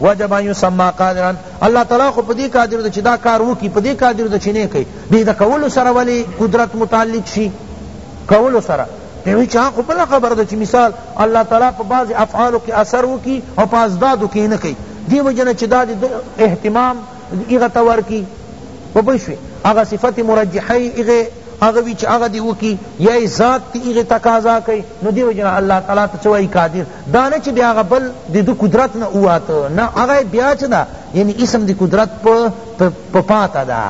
وجب ان یسمى قادرا الله تعالی خو پدی قادر ده چې دا کار وکي پدی قادر ده چې نه کوي دې د کولو سره ولی قدرت متعلق شي کولو سره نوی چا خو بلا خبر ده چې مثال الله تعالی په بعض افعالو کې اثر وکي او په ازدادو کې نه کوي دی وجنه چې دا د اهتمام ایغه تور کی په بشوي هغه صفت مرجحه ایغه هغه وی چې هغه دی وکي یا ذات ایغه تقاضا کوي نو دی وجنه الله تعالی ته چوي قادر دا نه چه بیا هغه بل د ده قدرت نه وواته نه هغه بیا چه ده یعنی اسم د قدرت په پاته ده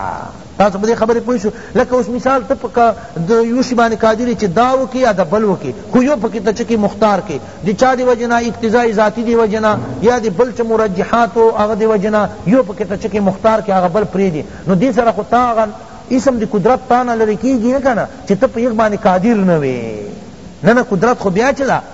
تاسو په دې خبرې پوه شو لکه اوس مثال ته په د یو شي باندې قادر چې دا وکي یا د بل وکي خو یو پکې ته چکه مختار کې د چا دی وجنا اقتضاء ذاتی دی وجنا یا د بل چ مرجحات او هغه دی وجنا یو پکې ته چکه مختار کې هغه بل پری دی نو دې سره خو تا هغه اسم د قدرت تانه لری کیږي نه کنه چې ته په یو باندې قادر نه وې نه نه قدرت خو بیا چلا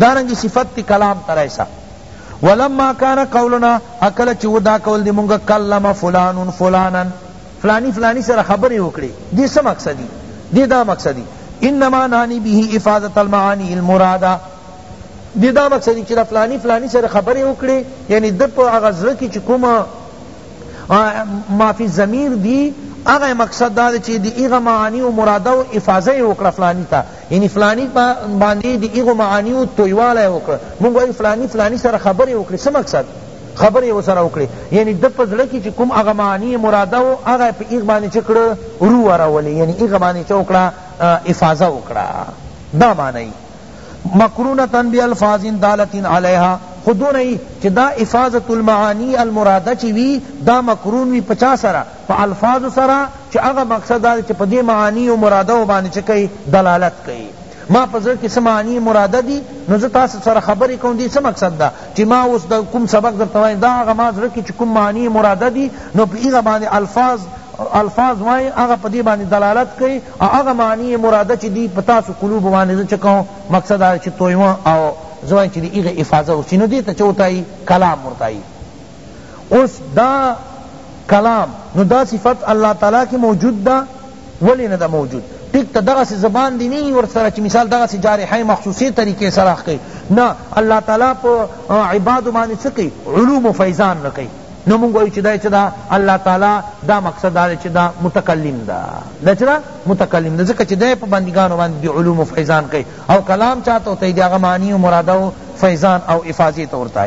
دارنګ صفت تی کلام تر ایسا ولما کان قولنا اکل چی ودا قول دی مونږ کلم فلان فلانا فلانی فلانی سره خبرې وکړي دې څه مقصد دی دې دا مقصد دی انما نانی به افاظه المعانی المراده دې دا مقصد دی چې فلانی فلانی سره خبرې وکړي یعنی د په هغه ځل کې چې کومه مافی ضمیر دی هغه مقصد دا چې دی هغه معانی او مراده او افاظه وکړه فلانی ته یعنی فلانی باندی دی ایغو معانیو تویوالی وکړه مونږ وایو فلانی فلانی سره خبرې وکړي څه مقصد خبرې وسره وکړي یعنی د په زړه کې چې کوم هغه معنی مراده و هغه په ایغ باندې چې کړه رو ورولې یعنی ایغ باندې چې وکړه افاظه وکړه دا معنی مقرونتا بالفاظ دالت علیها خودونه چې دا افاظه المعانی المراده چې وی دا مقرون وی پچا سره په الفاظو سره چه هغه مقصد دا دی چه په دې معانی او مرادو باندې چه کئی دلالت کئی ما په زړه کې څه معنی مراده دي نو زه تاسو سره خبرې کوم دې څه مقصد ده چې ما اوس د کوم سبق درته وایم دا هغه ما زړه کې چې کوم معنی مراده دي نو په هغه باندې الفاظ الفاظ وای هغه په دې باندې دلالت کوي او هغه معنی مراده چې دی په تاسو قلوب باندې زه چکم مقصد دا چې تویوه او زوای چې دی هغه افاظه وسینو دې ته چوتای کلام ورتای اوس دا کلام نو دا صفت الله تعالی کی موجود دا ولی ندا موجود ٹک تا دغه سی زبان دی نه ور سره چې مثال دغه سی جارحه مخصوصی طریقې سره کوي نه الله تعالی په عباد باندې سکی علوم و فیضان نه کوي نو مونږ وایو چې دا چې دا الله تعالی دا مقصد دا چې دا متکلم دا دا چې دا متکلم دا ځکه چې دا په بندګانو باندې دی علوم و فیضان کوي او کلام چاته ته دی هغه معنی او مراد او فیضان او افاضه ته ورته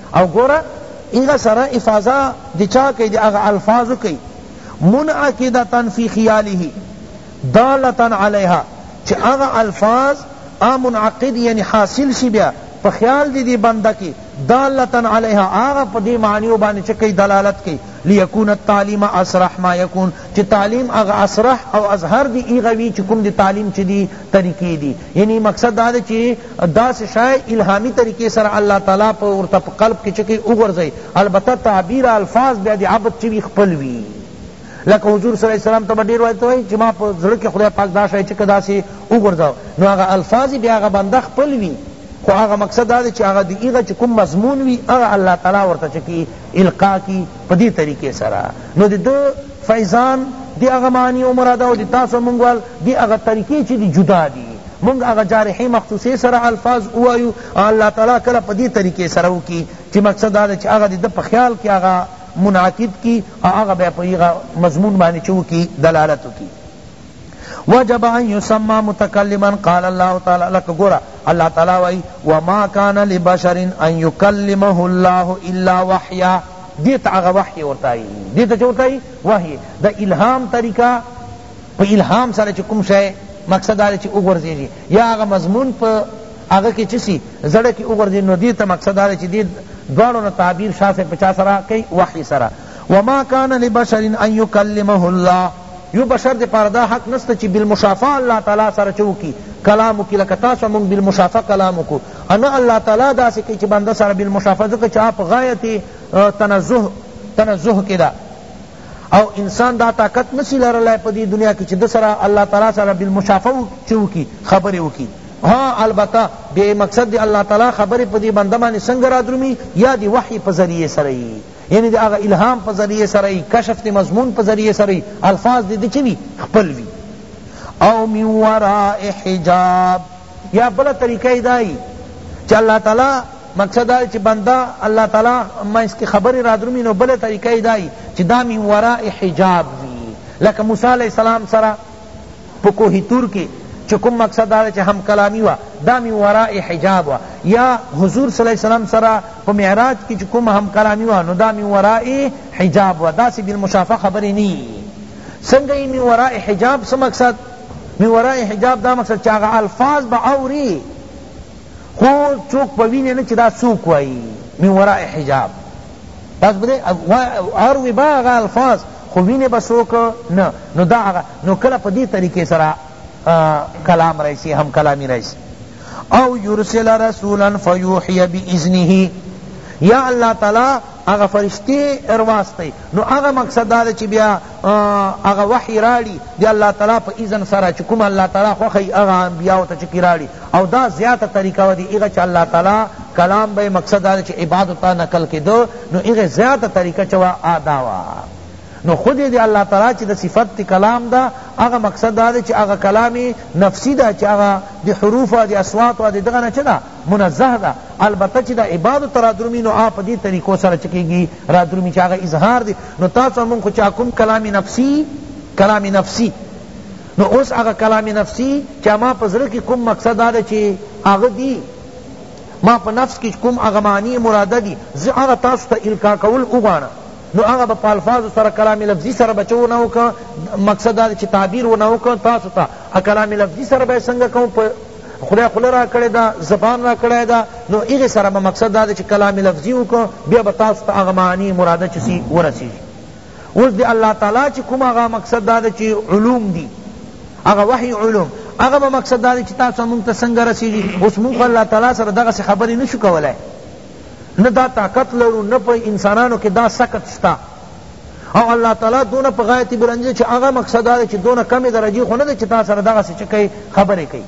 او ګوره هغه سره افاضه د چا کئی د هغه الفاظو کئی منعقدتا فی خیاله دالتا علیها چی هغه الفاظ آ منعقد یعنی حاصل شی بیا په خیال دی دی بنده کی دالتا علیها هغه په دی معنیو باندې چی کئی دلالت کئی لیکون التعلیم اصرح ما یکون چی تعلیم هغه اصرح او اظهر دی هغه وی چی کوم دی تعلیم چی دی طریقی دی یعنی مقصد دا دی چی داسې شای الهامی طریقې سره الله تعالی په ورته په قلب کې چکه وګرځي البته تعبیر الفاظ بیا د عبد چوي خپل وي لکه حضور صلی الله علیه وسلم ته ډیر وایته وای چې ما په زړه کې خدای پاک دا شای چکه داسې وګرځاو نو هغه الفاظ بیا هغه بنده خپل وي خو هغه مقصد دا دی چې هغه دی هغه چې کوم مضمون وي هغه الله تعالی ورته چکی القا کی په دې طریقې سره نو د دو فیضان دی هغه معنی او مراده او د تاسو مونږوال دی هغه طریقې چې دی جدا دي مونږ هغه جارحې مخصوصې سره الفاظ ووایو او الله تعالی کله په دې طریقې سره وکړي چی مقصد دا ده چی هغه د ده په خیال کی هغه منعقد کی او هغه بیا په هغه مضمون باندې چه وکړي دلالت وکړي وجب ان يسمى متكلما قال الله تعالى لك گورا الله تعالى وای وما كان لبشر ان يكلمه الله الا وحيا دیت هغه وحی ورتای دیت چورتای وحی د الهام طریقہ په الهام سره چی کوم شی مقصد دا دی چی وغورځیږي یا هغه مضمون په هغه کی چه سی زړه کی وغورځي نو دې ته مقصد دا دی چی دې دواړو نه تعبیر شاه صاحب په چا سره کوي وحی سره وما کان لبشر ان یکلمه الله یو بشر دے پار دا حق نستا چی بالمشافع اللہ تعالی سر چو کی کلامو کی لکا تاسو مونگ بالمشافع کلامو کو انا اللہ تعالی دا سکی چی بندہ سر بالمشافع ذکر چاپ غایت تنزہ تنزہ کدا او انسان دا طاقت نسی لرلای په دی دنیا کی چی د سره الله تعالی سره بالمشافه چو کی خبری وکی ها البته بیا مقصد دی الله تعالی خبری په دی بنده باندې څنګه را درومی یا دی وحی په ذریعه سره یعنی دی هغه الهام په ذریعه سره کشف دی مضمون په ذریعه سره الفاظ دی دی چوی خپل وی او من وراء حجاب یا بل طریقہ دای چې الله تعالی مقصد دا دی چی بنده الله تعالی منځ کی خبری رادرومی نو بله طریقه یی دا یی چی دا من وراء حجاب وی لکه موسی علیہ السلام سره په کوه تور کی چی کوم مقصد دا دی چی هم کلامی وا دا من وراء حجاب وا یا حضور صلی اللہ علیہ وسلم سره په معراج کی چی کوم هم کلامی وا نو دا من وراء حجاب وا دا سی بالمشافه خبری نی څنګه یی من وراء حجاب څه مقصد من وراء حجاب دا مقصد چی هغه الفاظ به اوری خو څوک پوینه نه چی دا څوک وایی من وراء حجاب بس بده اور وی با غا الفاظ خو وینه بسوک نه نو دا غا نو کلا پدی طریقے سرا کلام رئیسی ہم کلامی رئیسی او یرسل رسولا فیوحی بی اذنه یا اللہ تعالی اغا فرشتی ارواس تی نو اغا مقصد دا چی بیا هغه وحی راړي د الله تعالی په اذن سره چه کوم الله تعالی خوښه وي هغه انبیاو ته چه کی راړي او دا زیاته طریقه وه دی هغه چه الله تعالی کلام به مقصد دا چه عبادو ته نقل کیدو نو هغه زیاته طریقه چه وه دا وه نو خود دی الله تعالی چه د صفت کلام دا هغه مقصد دا چه هغه کلام نفسی دا چه هغه د حروف او د اصوات او د دغه نه چه دا منزه ده البته چی د عبادو ته رادرومی نو هغه په دی طریقو سره چه کیږی رادرومی چی هغه اظهار دی نو تاسو مونږ خو چا کوم کلام نفسی کلام نفسی نو اوس هغه کلام نفسی چی ما په زړه کی کوم مقصد دا ده چی هغه دی ما په نفس کی کوم هغه معنی مراده دی زه هغه تاسو ته القا کول وغواړم نو هغه په الفاظ سره کلام لفظی سره بچو نه وک مقصد دا چې تعبیر و نه وک تاسو ته کلام لفظی سره به څنګه کوم په خدای خوله راکړې ده زبان راکړی ده نو هغې سره به مقصد دا دی چې کلام لفظي وکړو بیا به تاسو ته هغه معانی مراده چې سي ورسېږي اوس د الله تعالی چې کوم هغه مقصد دا دی چې علوم دي هغه وحی علوم هغه به مقصد دا دی چې تاسو مونږ ته څنګه رسېږي اوس مونږ الله تعالی سره دغسې خبرې نه شو کولای نه دا طاقت لرو نه په انسانانو کې دا سکت شته او الله تعالی دونه په غایت بلندی چې هغه مقصد دا چې دونه کم درجه خو نه ده چې تا سره دغه څه کوي خبرې کوي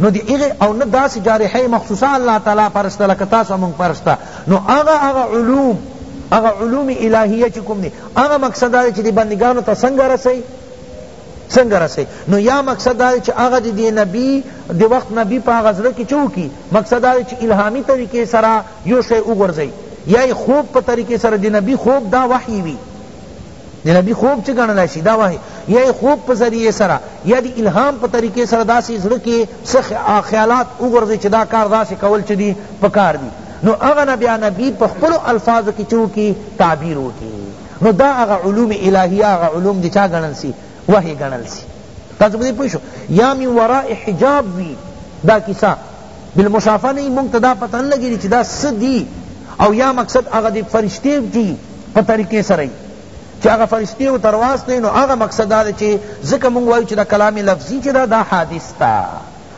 نو دی ایغه او نه داسې جارحه مخصوصا الله تعالی پرسته لکه تاسو مونږ پرسته نو هغه هغه علوم هغه علوم الهیه چې کوم دي هغه مقصد دا چې دی بندگانو ته څنګه رسي څنګه رسي نو یا مقصد دا چې هغه د نبی د وخت نبی په هغه زړه کې چو کی مقصد دا چې الهامی طریقې سره یو شی وګرځي یا خوب په طریقې سره د نبی خوب دا وحی وی د نبی خوب چې ګڼل شي دا وحی یا خوب په ذریعه سره یا د الهام په طریقې سره داسې زړه کې سخ خیالات وګرځي چې دا کار داسې کول چې دی پکار دی نو هغه نبی نبی په خپل الفاظ کې چو کی تعبیر وکړي نو دا هغه علوم الهیه هغه علوم دی چا گنل سی وحی گنل سی تاسو بده پوښو یا من وراء حجاب وی دا کیسه بالمشافه نه مونږ ته دا پتن لګی چې دا سدی او یا مقصد هغه دی فرشتي دی په طریقې سره چې هغه فرشتي او ترواس نه نو هغه مقصد دا چې ځکه مونږ وایو چې دا کلام لفظي چې دا دا حادث تا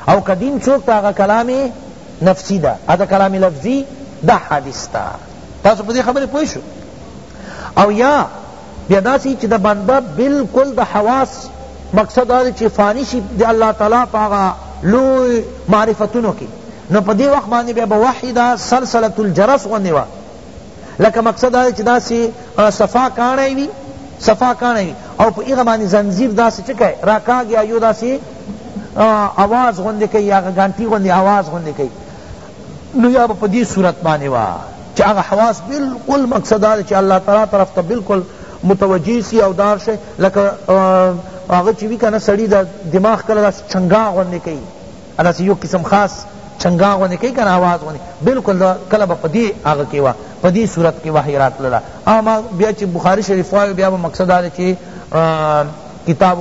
او قدیم چوک ته هغه کلام نفسی ده ادا کلام لفظی ده حدیث تا تاسو په دې خبره پوه شو او یا بیا داسی چې د بنده بالکل د حواس مقصد دا چې فانی شي د الله تعالی په هغه لوی معرفتونو کې نو په دې وخت باندې بیا به وحی دا سلسله الجرس غوندې وه لکه مقصد دا چې داسې صفا کاڼی وي صفا کاڼی وي او په هغه باندې زنځیر داسې څه کوي راکاږي ایو داسې آواز غوندې کوي هغه ګانټي غوندې آواز غوندې کوي نو یا به په دې صورت باندې وه چې هغه حواس بالکل مقصد دا چې الله تعالی طرف ته بالکل متوجه سی او دار شي لکه هغه چې وی کنه سړی د دماغ کله داسې چنګا غوندې کوي ا داسې یو قسم خاص چنګا غوندې کوي کنه آواز غوندې بالکل دا کله به په دې هغه کې وه په دې صورت کې وحی راتلله اما بیا چې بخاري شریف وایو بیا به مقصد دا دی چې کتاب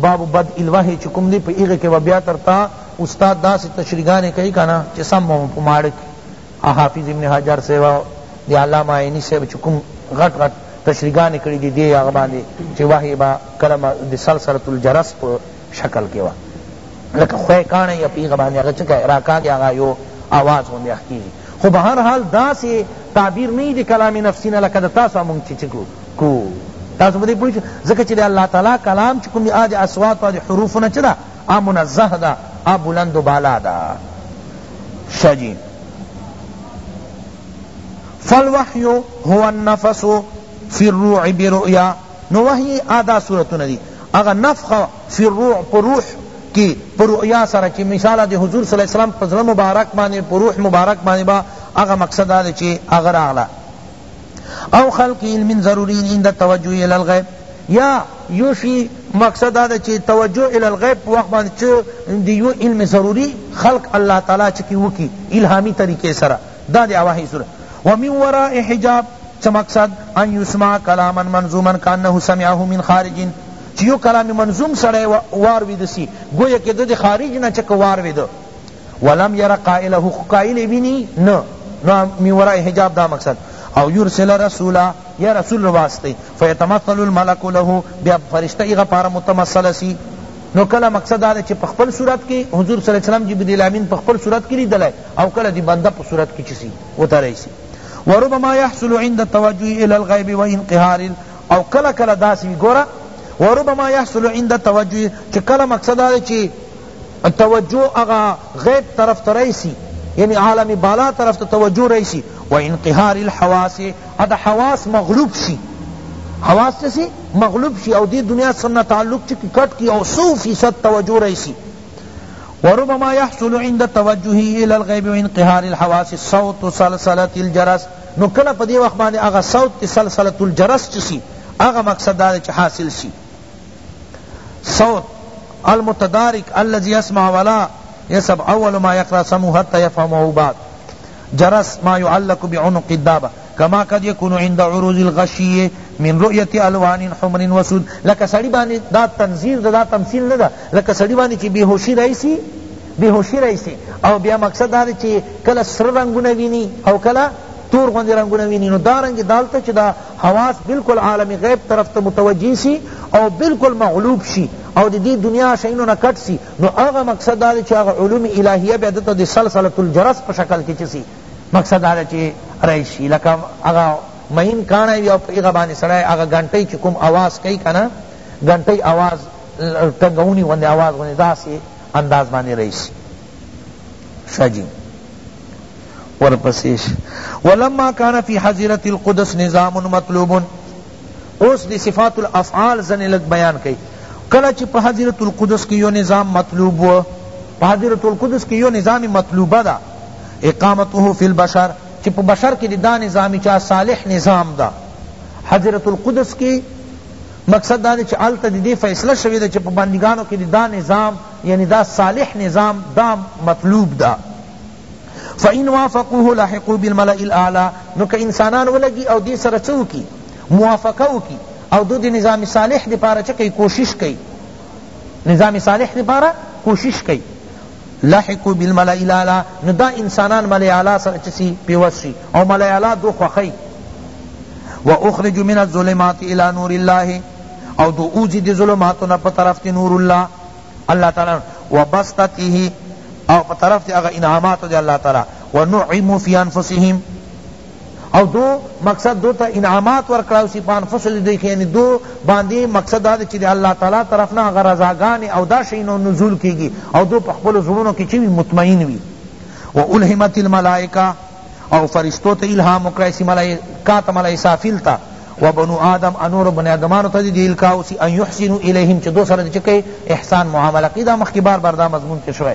باب بد الوحی چې کوم دی په هغه کې به بیا ترتا استاد داسې تشریحګانې کوي کنه چې سم مو په ماړه کې حافظ ابن حجر صاحب دی علامه عیني صاحب چې کوم غټ غټ تشریحګانې کړي دي دې هغه باندې چې وحی به کله د سلسله الجرس په شکل کې وه لکه خوی کاڼی یا پیغه باندې هغه څه کوي راکاږي هغه یو آواز غوندې اخ کېږي خو به هر حال داسې تعبیر نه وي د کلام نفسي نه لکه د تاسو مونږ چې څه کو تاسو په دې پوه شئ ځکه چې د الله تعالی کلام چې کوم دی هغه د اصواتو د حروفو نه څه ده هغه منزه ده هغه بلند و بالا ده ښه جي فالوحی هو النفس فی الروع برؤیا نو وحی آ دا صورتونه دی هغه نفخ فی الروع په روح کی په رؤیا سره چی مثالا دی حضور صلی الله علیه وسلم په زړه مبارک باندې په روح مبارک باندې با هغه مقصد دا دی چی هغه راغله او خلق علم ضروری عند توجه الی الغیب یا یو شی مقصد دا ده چې توجه ال الغیب په وخت باندې چې د یو علم ضروری خلق الله تعالی چې کی وکی الهامی طریقې سره دا دی اواحی سورت ومن وراء حجاب چه مقصد ان یسمع کلاما منظوما کانه سمعه من خارج چه یو کلام منظوم سڑے واروید سی گویا کہ دد خارج نا چک واروید ولم یر قائله قائل بینی نه نو من وراء حجاب دا مقصد او یرسل رسولا یا رسول رواسطی فیتمثل الملک له بیا فرشتہ ایغا پارا متمثل سی نو کلا مقصد دا چې په خپل صورت کې حضور صلی الله علیه وسلم جبرئیل امین په خپل صورت کې لیدلای او کله دی بنده په صورت کی چسی وتړی سی وربما يحصل عند التوجه الى الغيب وانقهار او کله کله داسی ګوره وربما يحصل عند التوجه چې کله مقصد دا چې توجه اغا غیب طرف ترایسی یعنی عالم بالا طرف ته توجه رئیسی و انقهار الحواس ادا حواس مغلوب شی حواس سے مغلوب شی او دی دنیا سننا تعلق چکی کٹ کی او سو فیصد توجہ رئیسی وربما يحصل عند توجهه الى الغيب وانقهار الحواس الصوت سلسله الجرس نو کله په دې وخت باندې هغه صوت سلسله الجرس چسی هغه مقصد دا چې حاصل شي صوت المتدارك الذي يسمع ولا يسب اول ما يقرا سمه حتى يفهمه بعد جرس ما يعلق بعنق الدابه کما قد یکون عند عروض الغشی من رؤیت الوان حمر و سود لکه سړی باندې دا تنظیر دا تمثیل نه ده لکه سړی باندې چې بیهوشی رئیسی بیهوشی رئیسی او بیا مقصد دا چې کله سره رنگونه ویني او کله تور غوندې رنگونه ویني نو دا رنګ دالته چې دا حواس بالکل عالم غیب طرف ته متوجه شي او بالکل مغلوب شي او د دې دنیا شینو نه کټ شي نو هغه مقصد دا چې هغه علوم الهیه بیا دته د سلسله الجرس په شکل کې چسی مقصد دا ده چی رئیس شی لکه هغه مین کاڼی وی او په هغه باندې سړی هغه ګنټی چې کوم آواز کوي که نه ګنټی آواز ټنګونی غوندې آواز غوندې داسې انداز باندې رئیس شي ښه جی ورپسیش ولما کان فی حضیرت القدس نظام مطلوب اوس دی صفات الافعال زن لگ بیان کئی کلا چی پا حضیرت القدس کی یو نظام مطلوب و پا حضیرت القدس کی یو نظام مطلوبہ دا اقامته فی البشر چی په بشر کی دا نظام چا صالح نظام دا حضرت القدس کی مقصد دا چی آلتا دی دی فیصلہ شوی دا چی په بندگانو کی دا نظام یعنی دا صالح نظام دا مطلوب دا فإن وافقوه لحقوا بالملأ الأعلى نو که انسانان ولگی او دی سره چو کی موافقه کی او دو دی نظام صالح دی پارا چکی کوشش کی نظام صالح دی پارا کوشش کی لحقو بالملأ الاعلی نو دا انسانان ملأ اعلی سره چه سی پیوست شی او ملأ اعلی دو خوښی و اخرجو من الظلمات الی نور الله او دو اوزی دی ظلماتنا پا طرف دی نور الله اللہ تعالی و بسطته او پا طرف دی اغا انعامات دی اللہ تعالی و نعمو فی انفسهم او دو مقصد دو تا انعامات ورکړاو سی په انفسو دی دوی که یعنی دو باندی مقصد دا دی چی دی الله تعالی طرف نه هغه رضاګانی او دا شیونه نزول کیږی او دو په خپل زړونو کی چی وی مطمئن وی و الهمت الملائکه او فرشتو ته الهام وکړای سی ملائکات ملائ سافیل تا و بنو آدم انور بن آدمانو ته دی الکاو سی ان یحسنو الیهم چی دو سره چکی احسان معاملہ کی دا مخکبار بر دا مضمون کی شوی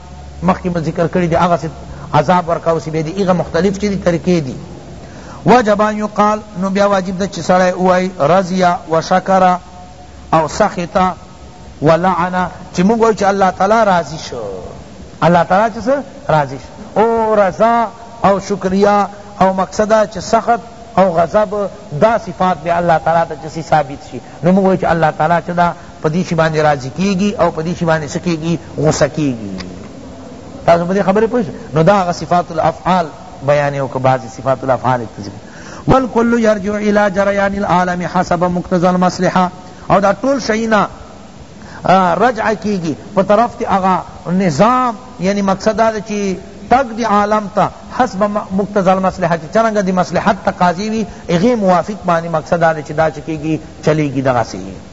مخکی مو ذکر کړی دی هغه عذاب ورکاو سی بی دی ایغه مختلف چی دی طریقې دی وجب ان یقال نو بیا واجب ده چی سړی وای رضی و شکر او سخط و لعن چی موږ وای چی الله تعالی راضی شو الله تعالی چی راضی شو او رضا او شکریا او مقصد چی سخط او غضب دا صفات بیا الله تعالی ته چی ثابت شي نو موږ وای چی الله تعالی چی دا په دې شي باندې راضي کیږي او په دې شي باندې څه کیږي غصه کیږي تاسو په دې خبره پوه نو دا هغه صفات الافعال بیان او که بعضی صفات الافعال ذکر بل کل یرجع الی جریان العالم حسب مقتضى المصلحه او دا ټول شینا رجع کیږي په طرف ته هغه نظام یعنی مقصد دا چې تک دی عالم تا حسب مقتضى المصلحه چې څنګه دی مصلحت تقاضی وي هغه موافق باندې مقصد دا چې دا چکیږي چلیږي دغه سي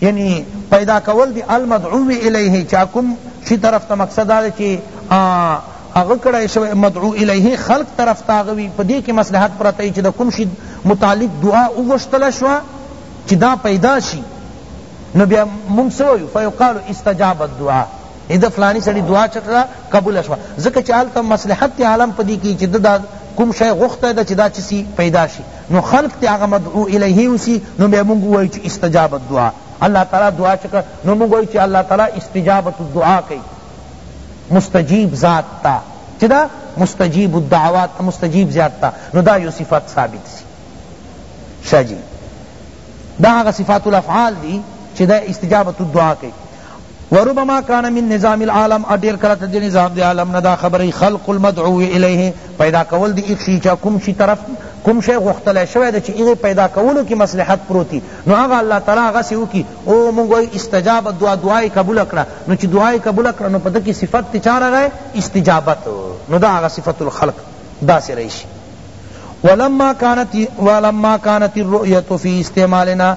یعنی پیدا کول دی المدعو الیه چا کوم شی طرف ته مقصد دا چی هغه کړای شو مدعو الیه خلق طرف ته هغه وی په دې کې مصلحت پرته چې د کوم شي متعلق دعا وغوښتل شو چې دا پیدا شي نو بیا موږ سویو فیقال استجاب الدعاء اذا فلانی سړي دعا چکړه قبول شو ځکه چې حالت مصلحت عالم پدې کې چې دا کوم شی غوښته چې دا چسی پیدا شي نو خلق تی هغه مدعو الیه وسی نو بیا مونږ وای چې استجاب الدعاء الله تعالی دعا چکه نو مونږ وای چې الله تعالی استجابت الدعاء کوي مستجیب ذات تا چې دا مستجیب الدعوات مستجیب ذات تا نو دا یو صفات ثابت سی شاجی دا هغه صفات الافعال دی چې دا استجابت الدعاء کوي وربما کان من نظام العالم اډیر کله تد نظام دی عالم ندا خبری خلق المدعو الیه پیدا کول دی ایک شی چا کوم شی طرف کوم شی غختل شوی د چی ایغه پیدا کولو کی مصلحت پروتی نو هغه الله تعالی هغه سی وکی او مونږ استجاب دعا دعای قبول کړه نو چی دعای قبول کړه نو پد کی صفت تی چار غه استجابت نو دا هغه صفت الخلق دا سی رئیس ولما کانت ولما کانت الرؤیت فی استعمالنا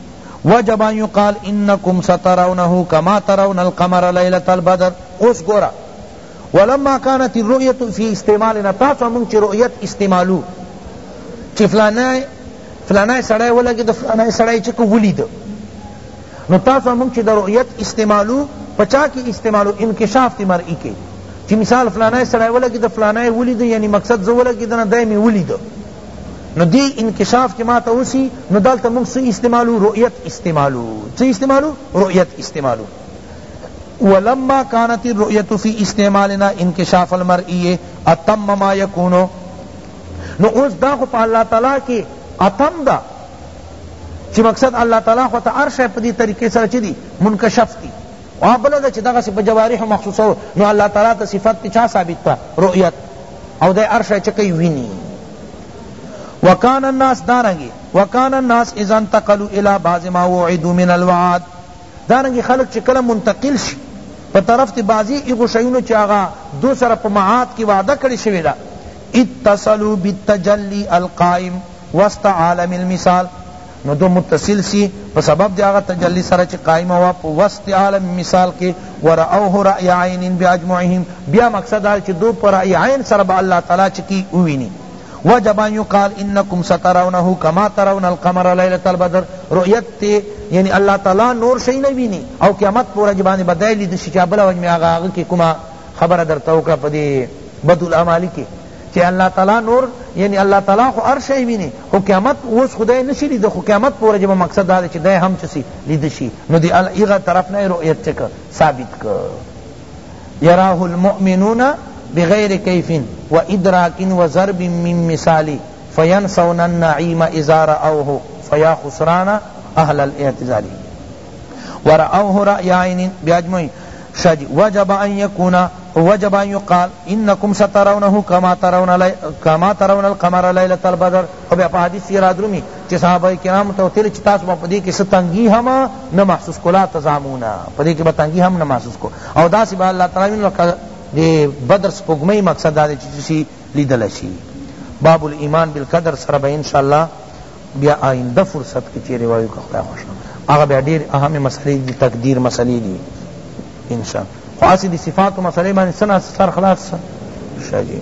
وجب ان یقال انکم سترونه کما ترون القمر لیلة البدر اوس گورا ولما كانت الرؤیت فی استعمالنا تاسو مونږ چې رؤیت استعمالو چې فلانای فلانای سړی ولګي د فلانای سړی چې کو ولید نو تاسو مونږ چې د رؤیت استعمالو پچا کې استعمالو انکشاف تی مرئی کې چې مثال فلانای سړی ولګي د فلانای ولید یعنی مقصد زه ولګي دنه دای می ولید نو دی انکشاف چې ماته وسی نو دلته موږ څه استعمالو رؤیت استعمالو څه استعمالو رؤیت استعمالو ولما كانت الرؤية في استعمالنا انكشاف المرئي اتم ما يكون نو اوس دا خو په الله تعالی کې اتم دا چې مقصد الله تعالی خو ته هر شی په دې طریقې سره چې دي منکشف دي خوا بله ده چی دغسی په جوارحو مخصوصو نو الله تعالی ته صفت تی چا ثابت کا رؤیت او دی هر شی چکی وینی وکان الناس دارنگی وکان الناس اذا انتقلوا الى بعض ما وعدوا من الوعد دارنگی خلق چی کلا منتقل شی په طرف تی بعضی ایغو شیونو چی آغا دو سر په معاد کی وعده کړی شوی دا اتصلوا بالتجلی القائم وسط عالم المثال نو دو متصل سی په سبب دی هغه تجلی سره چی قائمه وه په وسط عالم مثال کی ورأوه رأی عین باجمعهم بیا مقصد دا چی دو په رأی عین سره به الله تعالی چی کی ووینی وجب ان یقال انکم سترونه کما ترون القمر لیلۃ البدر رؤیت تی یعنی اللہ تعالی نور شی نه ویني او قیامت پر ورځ باندې بدایلی د شچا بل ورځ می هغه کی کومه خبر درته وکړه په دې بدل اعمال کی چه الله تعالی نور یعنی الله تعالی خو هر شی ویني خو قیامت اوس خدای نشي لید خو قیامت پورې جب مقصد دا چې دی هم چسی لید شي نو دی هغه طرف نه رؤیت چک ثابت ک یراه المؤمنون بغیر کیف و ادراک و ضرب من مثالی فینسون النعیم اذا راوه فیا خسران اهل الاعتزالی ورأوه رأی عین بیا اجمعین شاہ جی وجب ان یکون وجب ان یقال انکم سترونه کما ترون کما ترون القمر لیلۃ البدر او بیا په حدیث سره درومی چې صحابه کرام ته تل چې تاسو په دې کې ستنګي هم نه محسوس کولا تزامونه په دې کې بتنګي هم نه محسوس کو او دا سی به الله تعالی نو دې بدر سپوږمۍ مقصد دا چې لیدل شي باب الايمان بالقدر سره به ان شاء الله بیا آینده فرصت کی چیری وایو که خدای خوښ کړ هغه بیا ډیر اهمې مسلې دي تقدیر مسلې دي انشاء خو هسې د صفاتو مسلې باندې څه ناڅه سر خلاص شه شه جي